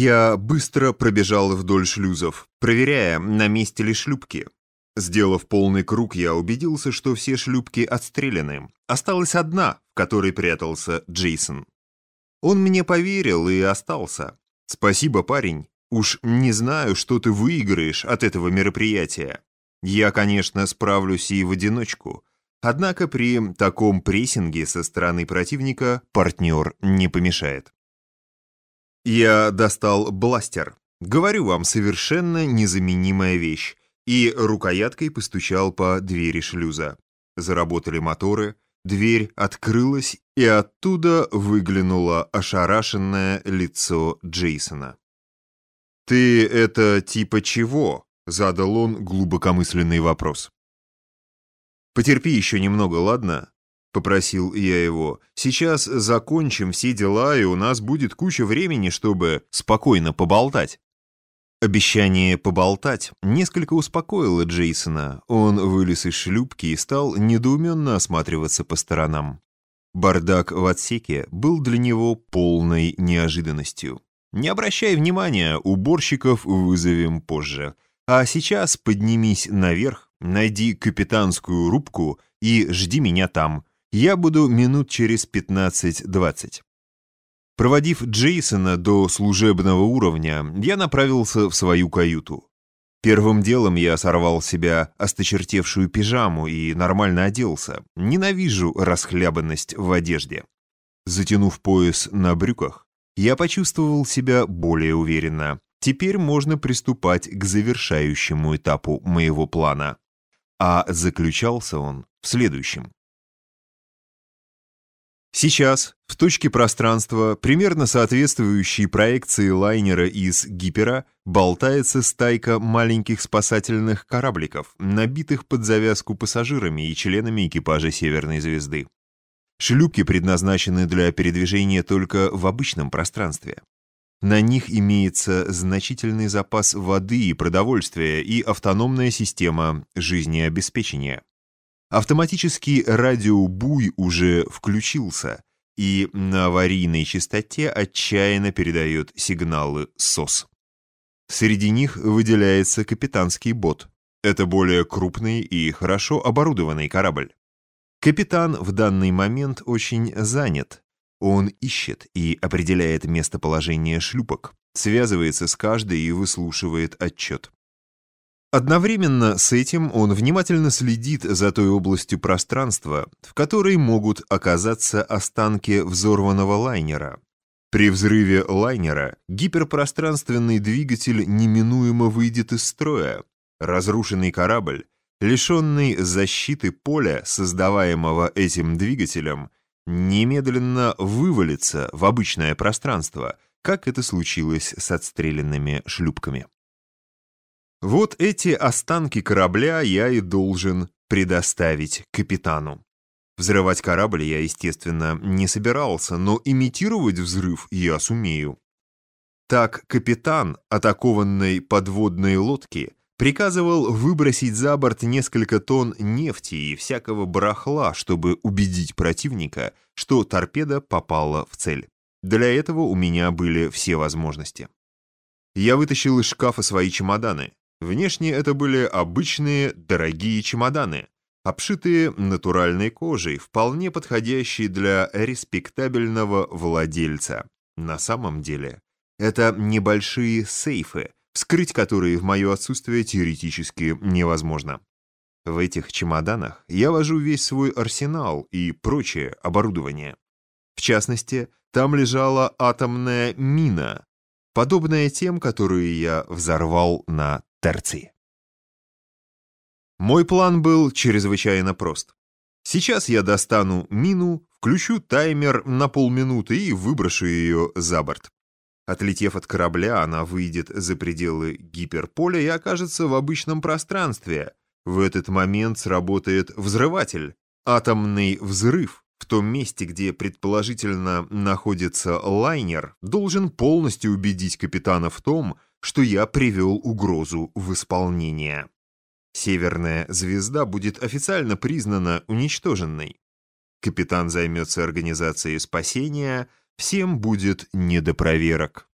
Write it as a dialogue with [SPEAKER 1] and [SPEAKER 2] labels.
[SPEAKER 1] Я быстро пробежал вдоль шлюзов, проверяя, на месте ли шлюпки. Сделав полный круг, я убедился, что все шлюпки отстреляны. Осталась одна, в которой прятался Джейсон. Он мне поверил и остался. Спасибо, парень. Уж не знаю, что ты выиграешь от этого мероприятия. Я, конечно, справлюсь и в одиночку. Однако при таком прессинге со стороны противника партнер не помешает. Я достал бластер. Говорю вам, совершенно незаменимая вещь. И рукояткой постучал по двери шлюза. Заработали моторы, дверь открылась, и оттуда выглянуло ошарашенное лицо Джейсона. «Ты это типа чего?» — задал он глубокомысленный вопрос. «Потерпи еще немного, ладно?» — попросил я его. «Сейчас закончим все дела, и у нас будет куча времени, чтобы спокойно поболтать». Обещание поболтать несколько успокоило Джейсона. Он вылез из шлюпки и стал недоуменно осматриваться по сторонам. Бардак в отсеке был для него полной неожиданностью. «Не обращай внимания, уборщиков вызовем позже. А сейчас поднимись наверх, найди капитанскую рубку и жди меня там. Я буду минут через 15-20. Проводив Джейсона до служебного уровня, я направился в свою каюту. Первым делом я сорвал себя осточертевшую пижаму и нормально оделся. Ненавижу расхлябанность в одежде. Затянув пояс на брюках, я почувствовал себя более уверенно. Теперь можно приступать к завершающему этапу моего плана. А заключался он в следующем. Сейчас, в точке пространства, примерно соответствующей проекции лайнера из гипера, болтается стайка маленьких спасательных корабликов, набитых под завязку пассажирами и членами экипажа Северной Звезды. Шлюпки предназначены для передвижения только в обычном пространстве. На них имеется значительный запас воды и продовольствия и автономная система жизнеобеспечения. Автоматический радиобуй уже включился и на аварийной частоте отчаянно передает сигналы СОС. Среди них выделяется капитанский бот. Это более крупный и хорошо оборудованный корабль. Капитан в данный момент очень занят. Он ищет и определяет местоположение шлюпок, связывается с каждой и выслушивает отчет. Одновременно с этим он внимательно следит за той областью пространства, в которой могут оказаться останки взорванного лайнера. При взрыве лайнера гиперпространственный двигатель неминуемо выйдет из строя. Разрушенный корабль, лишенный защиты поля, создаваемого этим двигателем, немедленно вывалится в обычное пространство, как это случилось с отстрелянными шлюпками. Вот эти останки корабля я и должен предоставить капитану. Взрывать корабль я, естественно, не собирался, но имитировать взрыв я сумею. Так капитан атакованной подводной лодки приказывал выбросить за борт несколько тонн нефти и всякого барахла, чтобы убедить противника, что торпеда попала в цель. Для этого у меня были все возможности. Я вытащил из шкафа свои чемоданы. Внешне это были обычные дорогие чемоданы, обшитые натуральной кожей, вполне подходящие для респектабельного владельца. На самом деле, это небольшие сейфы, вскрыть которые в мое отсутствие теоретически невозможно. В этих чемоданах я вожу весь свой арсенал и прочее оборудование. В частности, там лежала атомная мина, подобная тем, которые я взорвал на Терции. Мой план был чрезвычайно прост. Сейчас я достану мину, включу таймер на полминуты и выброшу ее за борт. Отлетев от корабля, она выйдет за пределы гиперполя и окажется в обычном пространстве. В этот момент сработает взрыватель. Атомный взрыв в том месте, где предположительно находится лайнер, должен полностью убедить капитана в том, что я привел угрозу в исполнение. Северная звезда будет официально признана уничтоженной. Капитан займется организацией спасения, всем будет не до проверок.